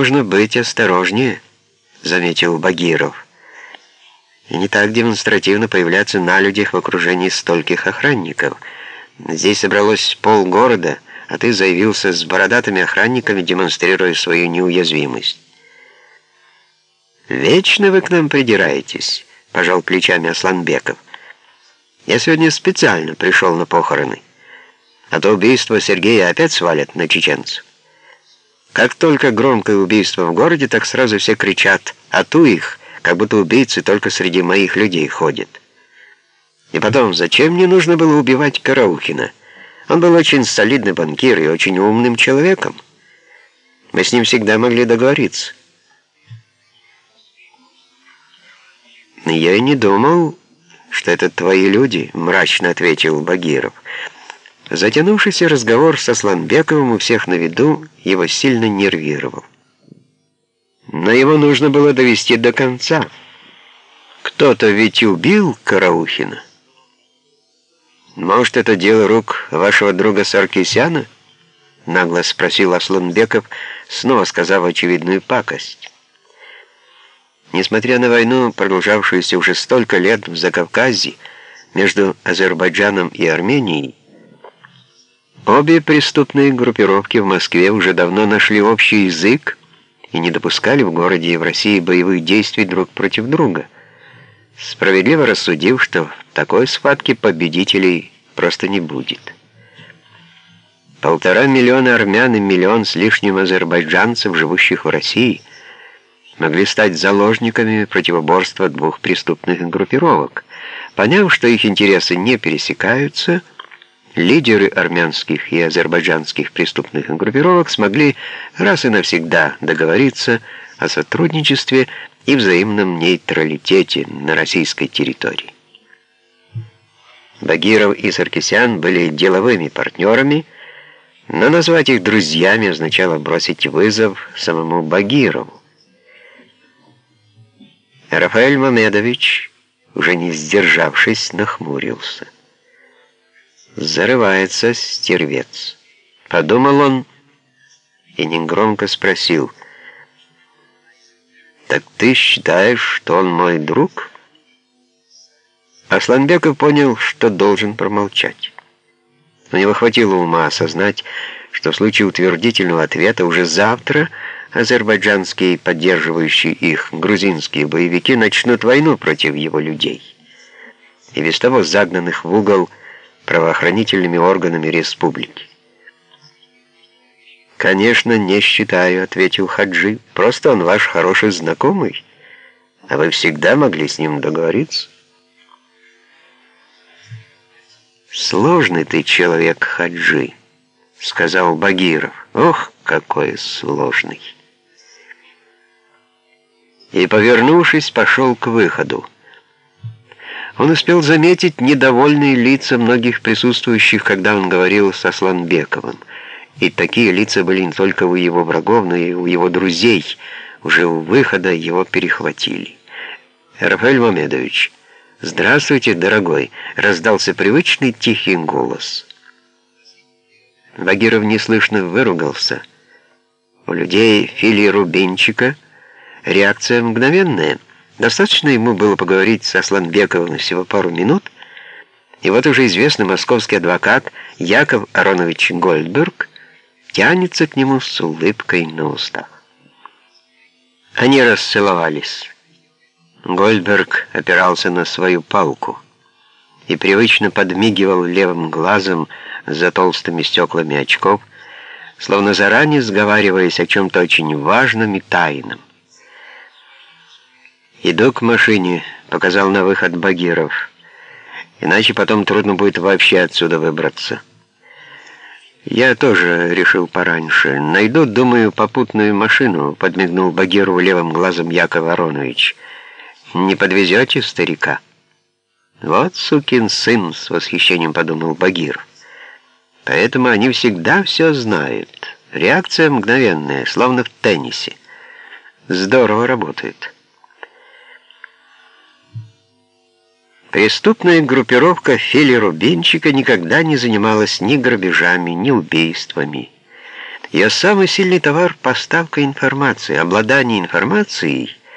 «Нужно быть осторожнее», — заметил Багиров. «И не так демонстративно появляться на людях в окружении стольких охранников. Здесь собралось полгорода, а ты заявился с бородатыми охранниками, демонстрируя свою неуязвимость». «Вечно вы к нам придираетесь», — пожал плечами Асланбеков. «Я сегодня специально пришел на похороны, а то убийство Сергея опять свалят на чеченцев». Как только громкое убийство в городе, так сразу все кричат «А ту их!», как будто убийцы только среди моих людей ходят. И потом, зачем мне нужно было убивать Караухина? Он был очень солидный банкир и очень умным человеком. Мы с ним всегда могли договориться. «Я и не думал, что это твои люди», — мрачно ответил Багиров. Затянувшийся разговор со Сланбековым у всех на виду его сильно нервировал. Но его нужно было довести до конца. Кто-то ведь убил Караухина. «Может, это дело рук вашего друга Саркисяна?» — нагло спросил Асланбеков, снова сказав очевидную пакость. Несмотря на войну, продолжавшуюся уже столько лет в Закавказье, между Азербайджаном и Арменией, Обе преступные группировки в Москве уже давно нашли общий язык и не допускали в городе и в России боевых действий друг против друга, справедливо рассудив, что в такой схватке победителей просто не будет. Полтора миллиона армян и миллион с лишним азербайджанцев, живущих в России, могли стать заложниками противоборства двух преступных группировок. Поняв, что их интересы не пересекаются, лидеры армянских и азербайджанских преступных группировок смогли раз и навсегда договориться о сотрудничестве и взаимном нейтралитете на российской территории. Багиров и Саркисян были деловыми партнерами, но назвать их друзьями означало бросить вызов самому Багирову. Рафаэль Мамедович, уже не сдержавшись, нахмурился. Зарывается стервец. Подумал он и негромко спросил. «Так ты считаешь, что он мой друг?» Асланбеков понял, что должен промолчать. У него хватило ума осознать, что в случае утвердительного ответа уже завтра азербайджанские, поддерживающие их грузинские боевики, начнут войну против его людей. И без того загнанных в угол правоохранительными органами республики. «Конечно, не считаю», — ответил Хаджи. «Просто он ваш хороший знакомый, а вы всегда могли с ним договориться». «Сложный ты человек, Хаджи», — сказал Багиров. «Ох, какой сложный!» И, повернувшись, пошел к выходу. Он успел заметить недовольные лица многих присутствующих, когда он говорил со Сланбековым. И такие лица были не только у его врагов, но и у его друзей. Уже у выхода его перехватили. «Рафаэль Мамедович, здравствуйте, дорогой!» — раздался привычный тихий голос. Багиров неслышно выругался. У людей Фили Рубинчика реакция мгновенная — Достаточно ему было поговорить со Сланбековым всего пару минут, и вот уже известный московский адвокат Яков Аронович Гольдберг тянется к нему с улыбкой на устах. Они расцеловались. Гольдберг опирался на свою палку и привычно подмигивал левым глазом за толстыми стеклами очков, словно заранее сговариваясь о чем-то очень важном и тайном. «Иду к машине», — показал на выход Багиров. «Иначе потом трудно будет вообще отсюда выбраться». «Я тоже решил пораньше. Найду, думаю, попутную машину», — подмигнул Багирову левым глазом Яков Аронович. «Не подвезете старика?» «Вот сукин сын», — с восхищением подумал Багиров. «Поэтому они всегда все знают. Реакция мгновенная, словно в теннисе. Здорово работает». Преступная группировка Фили Рубинчика никогда не занималась ни грабежами, ни убийствами. Ее самый сильный товар — поставка информации. Обладание информацией